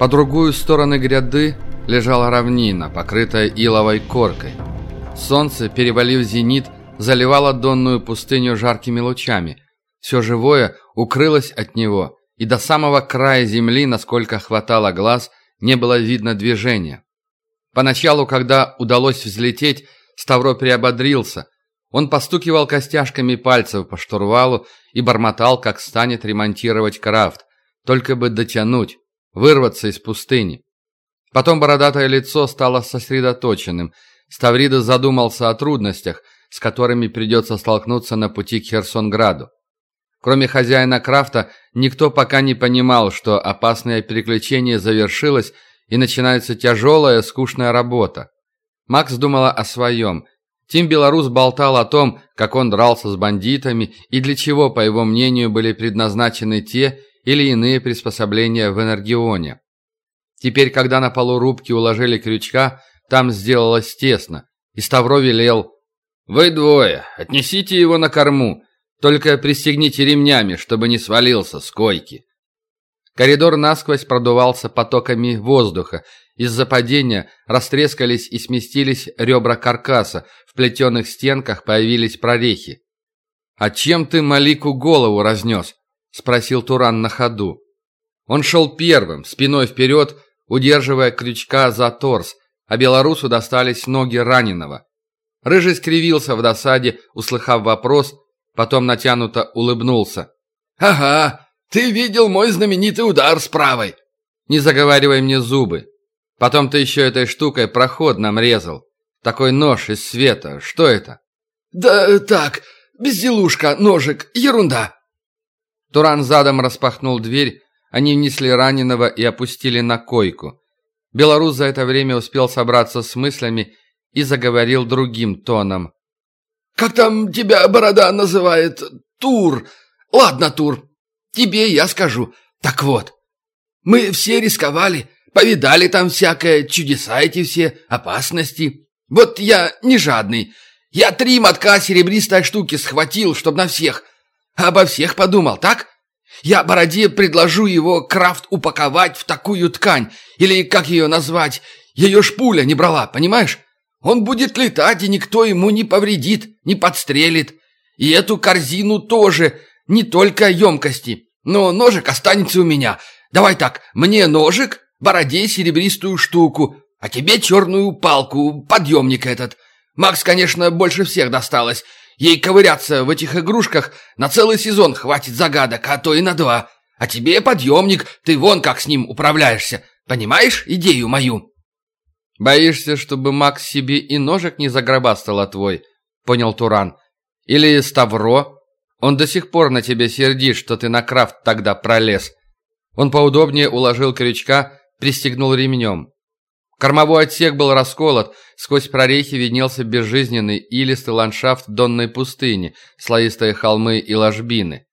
По другую сторону гряды лежала равнина, покрытая иловой коркой. Солнце, перевалив зенит, заливало донную пустыню жаркими лучами. Все живое укрылось от него, и до самого края земли, насколько хватало глаз, не было видно движения. Поначалу, когда удалось взлететь, Ставро приободрился. Он постукивал костяшками пальцев по штурвалу и бормотал, как станет ремонтировать крафт. Только бы дотянуть, вырваться из пустыни. Потом бородатое лицо стало сосредоточенным. Ставрида задумался о трудностях, с которыми придется столкнуться на пути к Херсонграду. Кроме хозяина крафта, никто пока не понимал, что опасное переключение завершилось и начинается тяжелая, скучная работа. Макс думала о своем. Тим Белорус болтал о том, как он дрался с бандитами и для чего, по его мнению, были предназначены те или иные приспособления в Энергионе. Теперь, когда на полу рубки уложили крючка, там сделалось тесно, и Ставро велел «Вы двое, отнесите его на корму, только пристегните ремнями, чтобы не свалился с койки». Коридор насквозь продувался потоками воздуха. Из-за падения растрескались и сместились ребра каркаса, в плетеных стенках появились прорехи. «А чем ты Малику голову разнес?» — спросил Туран на ходу. Он шел первым, спиной вперед, удерживая крючка за торс, а белорусу достались ноги раненого. Рыжий скривился в досаде, услыхав вопрос, потом натянуто улыбнулся. «Ага, ты видел мой знаменитый удар с правой!» «Не заговаривай мне зубы. Потом ты еще этой штукой проход нам резал. Такой нож из света. Что это?» «Да так, безделушка, ножик, ерунда!» Туран задом распахнул дверь, они внесли раненого и опустили на койку. Белорус за это время успел собраться с мыслями и заговорил другим тоном. «Как там тебя борода называет? Тур. Ладно, Тур, тебе я скажу. Так вот, мы все рисковали, повидали там всякое, чудеса эти все, опасности. Вот я не жадный. Я три мотка серебристой штуки схватил, чтоб на всех. Обо всех подумал, так? Я Бороде предложу его крафт упаковать в такую ткань, или как ее назвать, ее шпуля не брала, понимаешь? Он будет летать, и никто ему не повредит, не подстрелит. И эту корзину тоже, не только емкости. Но ножик останется у меня. Давай так, мне ножик, Бороде серебристую штуку, а тебе черную палку, подъемник этот. Макс, конечно, больше всех досталось. Ей ковыряться в этих игрушках на целый сезон хватит загадок, а то и на два. А тебе подъемник, ты вон как с ним управляешься. Понимаешь идею мою?» «Боишься, чтобы Макс себе и ножик не загробастал твой?» — понял Туран. «Или Ставро? Он до сих пор на тебя сердит, что ты на крафт тогда пролез». Он поудобнее уложил крючка, пристегнул ремнем. Кормовой отсек был расколот, сквозь прорехи виднелся безжизненный илистый ландшафт донной пустыни, слоистые холмы и ложбины.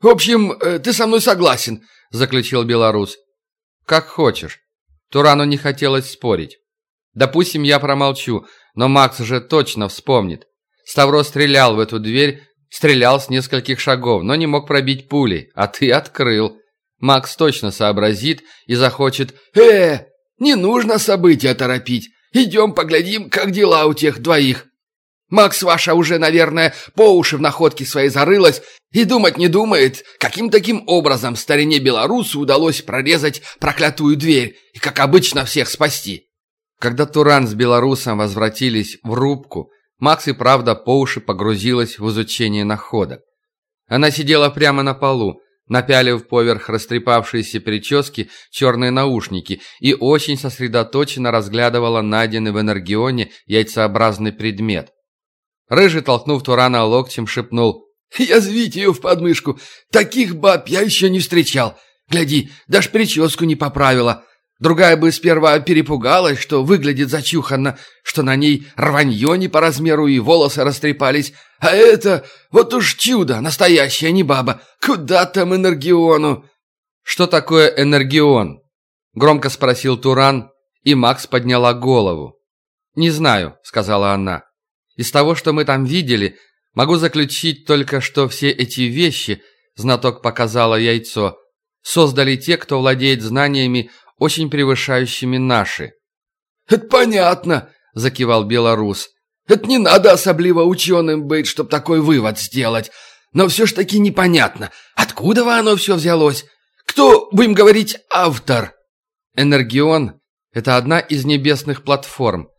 «В общем, э, ты со мной согласен», — заключил белорус. «Как хочешь». Турану не хотелось спорить. «Допустим, я промолчу, но Макс же точно вспомнит. Ставро стрелял в эту дверь, стрелял с нескольких шагов, но не мог пробить пулей, а ты открыл. Макс точно сообразит и захочет «Э, не нужно события торопить. Идем поглядим, как дела у тех двоих. Макс ваша уже, наверное, по уши в находке своей зарылась и думать не думает, каким таким образом старине белорусу удалось прорезать проклятую дверь и, как обычно, всех спасти. Когда Туран с белорусом возвратились в рубку, Макс и правда по уши погрузилась в изучение находок. Она сидела прямо на полу, напялив поверх растрепавшиеся прически черные наушники и очень сосредоточенно разглядывала найденный в энергионе яйцеобразный предмет. Рыжий, толкнув Турана локтем, шепнул «Язвить ее в подмышку! Таких баб я еще не встречал! Гляди, даже прическу не поправила!» Другая бы сперва перепугалась, что выглядит зачуханно, что на ней рванье не по размеру и волосы растрепались. А это вот уж чудо, настоящая не баба. Куда там энергиону? Что такое энергион? Громко спросил Туран, и Макс подняла голову. «Не знаю», — сказала она. «Из того, что мы там видели, могу заключить только, что все эти вещи, знаток показала яйцо, создали те, кто владеет знаниями очень превышающими наши. «Это понятно», — закивал белорус. «Это не надо особливо ученым быть, чтобы такой вывод сделать. Но все ж таки непонятно, откуда оно все взялось? Кто, будем говорить, автор?» «Энергион — это одна из небесных платформ.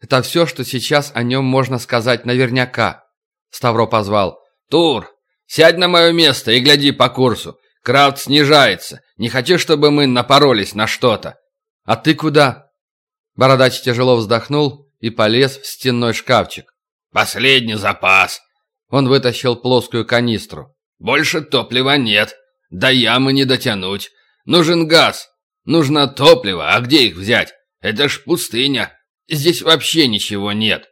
Это все, что сейчас о нем можно сказать наверняка». Ставро позвал. «Тур, сядь на мое место и гляди по курсу. Крафт снижается. Не хочу, чтобы мы напоролись на что-то». «А ты куда?» Бородач тяжело вздохнул и полез в стенной шкафчик. «Последний запас!» Он вытащил плоскую канистру. «Больше топлива нет. До ямы не дотянуть. Нужен газ. Нужно топливо. А где их взять? Это ж пустыня. Здесь вообще ничего нет».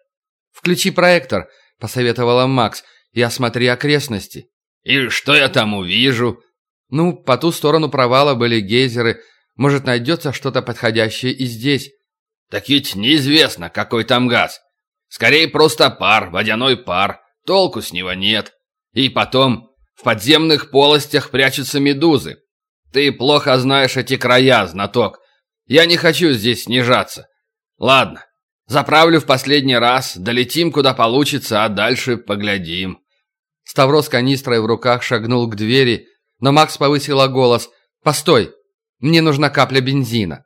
«Включи проектор», — посоветовала Макс, — «и осмотри окрестности». «И что я там увижу?» «Ну, по ту сторону провала были гейзеры. Может, найдется что-то подходящее и здесь». «Так ведь неизвестно, какой там газ. Скорее, просто пар, водяной пар. Толку с него нет. И потом, в подземных полостях прячутся медузы. Ты плохо знаешь эти края, знаток. Я не хочу здесь снижаться. Ладно, заправлю в последний раз, долетим куда получится, а дальше поглядим». Ставро с канистрой в руках шагнул к двери, но Макс повысила голос. «Постой! Мне нужна капля бензина!»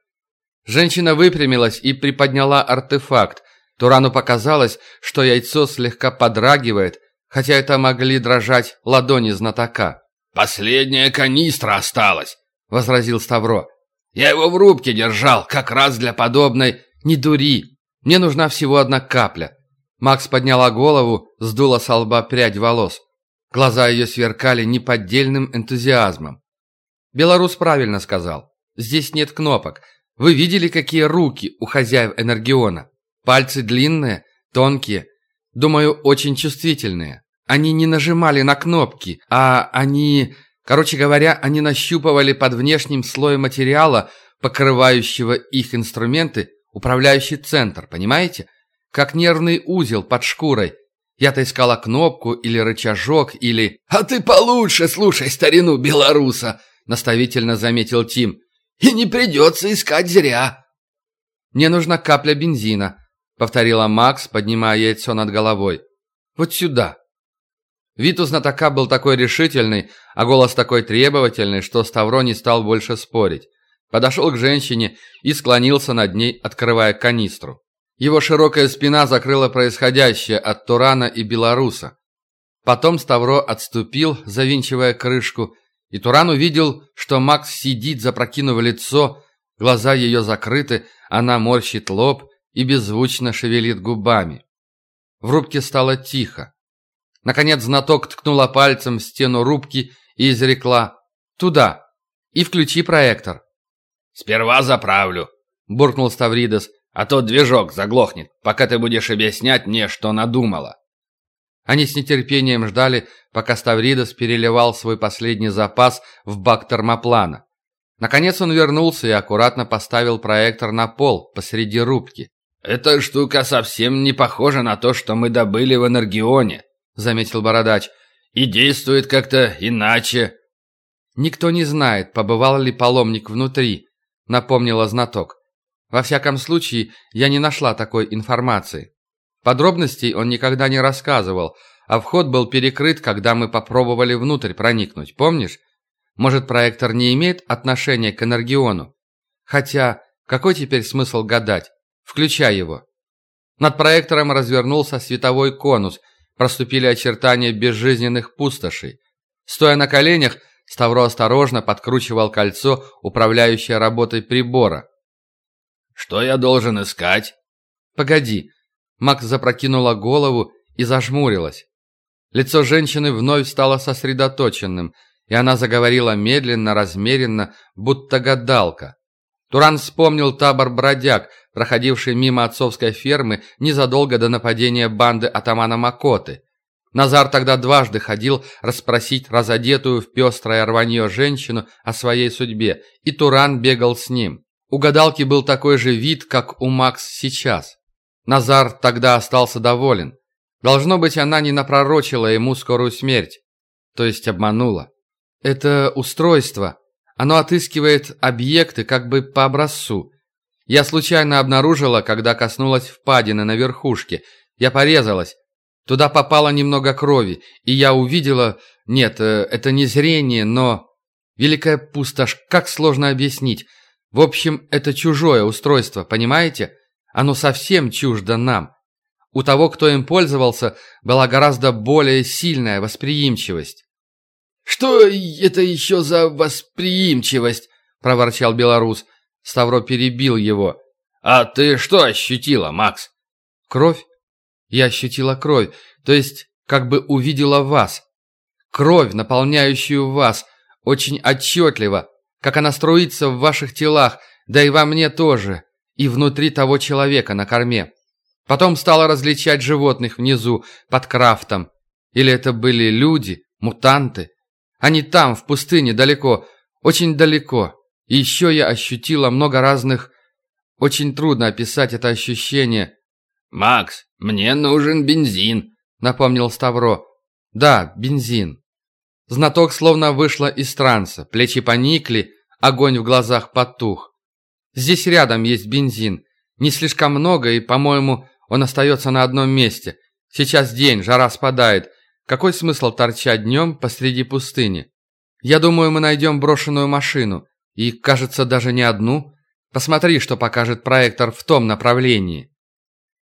Женщина выпрямилась и приподняла артефакт. Турану показалось, что яйцо слегка подрагивает, хотя это могли дрожать ладони знатока. «Последняя канистра осталась», — возразил Ставро. «Я его в рубке держал, как раз для подобной...» «Не дури! Мне нужна всего одна капля». Макс подняла голову, сдула с лба прядь волос. Глаза ее сверкали неподдельным энтузиазмом. Белорус правильно сказал. Здесь нет кнопок. Вы видели, какие руки у хозяев Энергиона? Пальцы длинные, тонкие, думаю, очень чувствительные. Они не нажимали на кнопки, а они... Короче говоря, они нащупывали под внешним слоем материала, покрывающего их инструменты, управляющий центр, понимаете? Как нервный узел под шкурой, я-то искала кнопку или рычажок, или... «А ты получше слушай старину белоруса!» — наставительно заметил Тим. «И не придется искать зря!» «Мне нужна капля бензина», — повторила Макс, поднимая яйцо над головой. «Вот сюда». Вид у знатока был такой решительный, а голос такой требовательный, что Ставро не стал больше спорить. Подошел к женщине и склонился над ней, открывая канистру. Его широкая спина закрыла происходящее от Турана и Белоруса. Потом Ставро отступил, завинчивая крышку, и Туран увидел, что Макс сидит, запрокинув лицо, глаза ее закрыты, она морщит лоб и беззвучно шевелит губами. В рубке стало тихо. Наконец знаток ткнула пальцем в стену рубки и изрекла «Туда! И включи проектор!» «Сперва заправлю», — буркнул Ставридес, а то движок заглохнет, пока ты будешь объяснять мне, что надумала». Они с нетерпением ждали, пока Ставридос переливал свой последний запас в бак термоплана. Наконец он вернулся и аккуратно поставил проектор на пол посреди рубки. «Эта штука совсем не похожа на то, что мы добыли в Энергионе», — заметил Бородач. «И действует как-то иначе». «Никто не знает, побывал ли паломник внутри», — напомнила знаток. Во всяком случае, я не нашла такой информации. Подробностей он никогда не рассказывал, а вход был перекрыт, когда мы попробовали внутрь проникнуть, помнишь? Может, проектор не имеет отношения к Энергиону? Хотя, какой теперь смысл гадать? Включай его. Над проектором развернулся световой конус, проступили очертания безжизненных пустошей. Стоя на коленях, Ставро осторожно подкручивал кольцо, управляющее работой прибора. «Что я должен искать?» «Погоди». Макс запрокинула голову и зажмурилась. Лицо женщины вновь стало сосредоточенным, и она заговорила медленно, размеренно, будто гадалка. Туран вспомнил табор бродяг, проходивший мимо отцовской фермы незадолго до нападения банды атамана Макоты. Назар тогда дважды ходил расспросить разодетую в пестрое рванье женщину о своей судьбе, и Туран бегал с ним. У гадалки был такой же вид, как у Макс сейчас. Назар тогда остался доволен. Должно быть, она не напророчила ему скорую смерть. То есть обманула. «Это устройство. Оно отыскивает объекты как бы по образцу. Я случайно обнаружила, когда коснулась впадины на верхушке. Я порезалась. Туда попало немного крови, и я увидела... Нет, э, это не зрение, но... Великая пустошь, как сложно объяснить. В общем, это чужое устройство, понимаете? Оно совсем чуждо нам. У того, кто им пользовался, была гораздо более сильная восприимчивость. «Что это еще за восприимчивость?» – проворчал белорус. Ставро перебил его. «А ты что ощутила, Макс?» «Кровь. Я ощутила кровь, то есть как бы увидела вас. Кровь, наполняющую вас, очень отчетливо, как она струится в ваших телах, да и во мне тоже, и внутри того человека на корме. Потом стала различать животных внизу, под крафтом. Или это были люди, мутанты. Они там, в пустыне, далеко, очень далеко. И еще я ощутила много разных... Очень трудно описать это ощущение. «Макс, мне нужен бензин», — напомнил Ставро. «Да, бензин». Знаток словно вышла из транса, плечи поникли, огонь в глазах потух. «Здесь рядом есть бензин. Не слишком много, и, по-моему, он остается на одном месте. Сейчас день, жара спадает. Какой смысл торчать днем посреди пустыни? Я думаю, мы найдем брошенную машину. И, кажется, даже не одну. Посмотри, что покажет проектор в том направлении».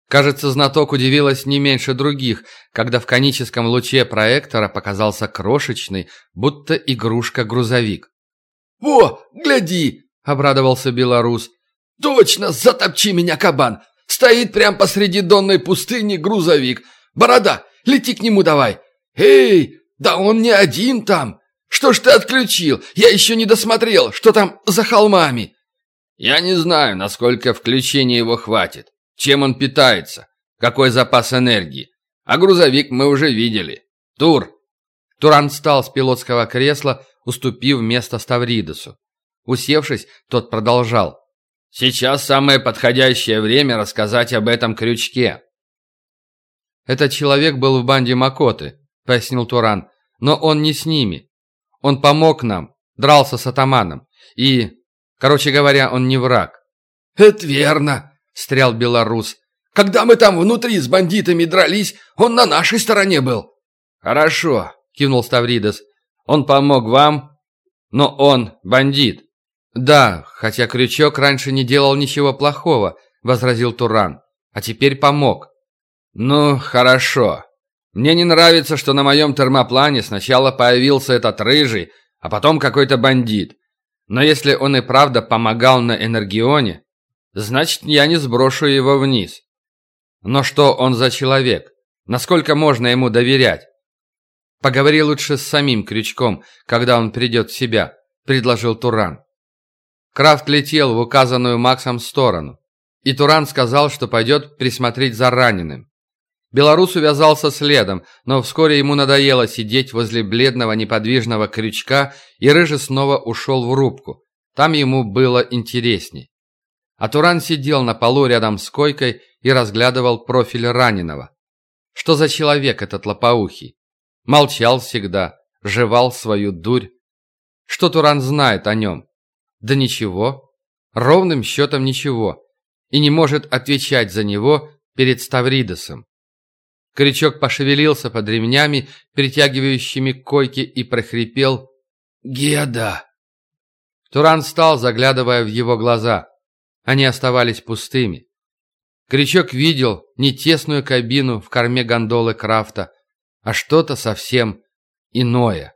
Кажется, знаток удивилась не меньше других, когда в коническом луче проектора показался крошечный, будто игрушка-грузовик. «Во, гляди!» — обрадовался белорус. «Точно, затопчи меня, кабан! Стоит прямо посреди донной пустыни грузовик. Борода, лети к нему давай! Эй, да он не один там! Что ж ты отключил? Я еще не досмотрел, что там за холмами!» «Я не знаю, насколько включения его хватит. Чем он питается? Какой запас энергии? А грузовик мы уже видели. Тур!» Туран встал с пилотского кресла, уступив место Ставридесу. Усевшись, тот продолжал. «Сейчас самое подходящее время рассказать об этом крючке». «Этот человек был в банде Макоты», — пояснил Туран. «Но он не с ними. Он помог нам, дрался с атаманом. И, короче говоря, он не враг». «Это верно», встрял белорус. «Когда мы там внутри с бандитами дрались, он на нашей стороне был». «Хорошо», — кивнул Ставридес. «Он помог вам, но он бандит». «Да, хотя Крючок раньше не делал ничего плохого», — возразил Туран. «А теперь помог». «Ну, хорошо. Мне не нравится, что на моем термоплане сначала появился этот рыжий, а потом какой-то бандит. Но если он и правда помогал на Энергионе, Значит, я не сброшу его вниз. Но что он за человек? Насколько можно ему доверять? Поговори лучше с самим Крючком, когда он придет в себя, предложил Туран. Крафт летел в указанную Максом сторону, и Туран сказал, что пойдет присмотреть за раненым. Белорус увязался следом, но вскоре ему надоело сидеть возле бледного неподвижного крючка, и Рыжий снова ушел в рубку. Там ему было интересней. А Туран сидел на полу рядом с койкой и разглядывал профиль раненого. Что за человек этот лопоухий? Молчал всегда, жевал свою дурь. Что Туран знает о нем? Да ничего. Ровным счетом ничего. И не может отвечать за него перед Ставридосом. Крючок пошевелился под ремнями, притягивающими к койке, и прохрипел «Геда!». Туран встал, заглядывая в его глаза. Они оставались пустыми. Крючок видел не тесную кабину в корме гондолы Крафта, а что-то совсем иное.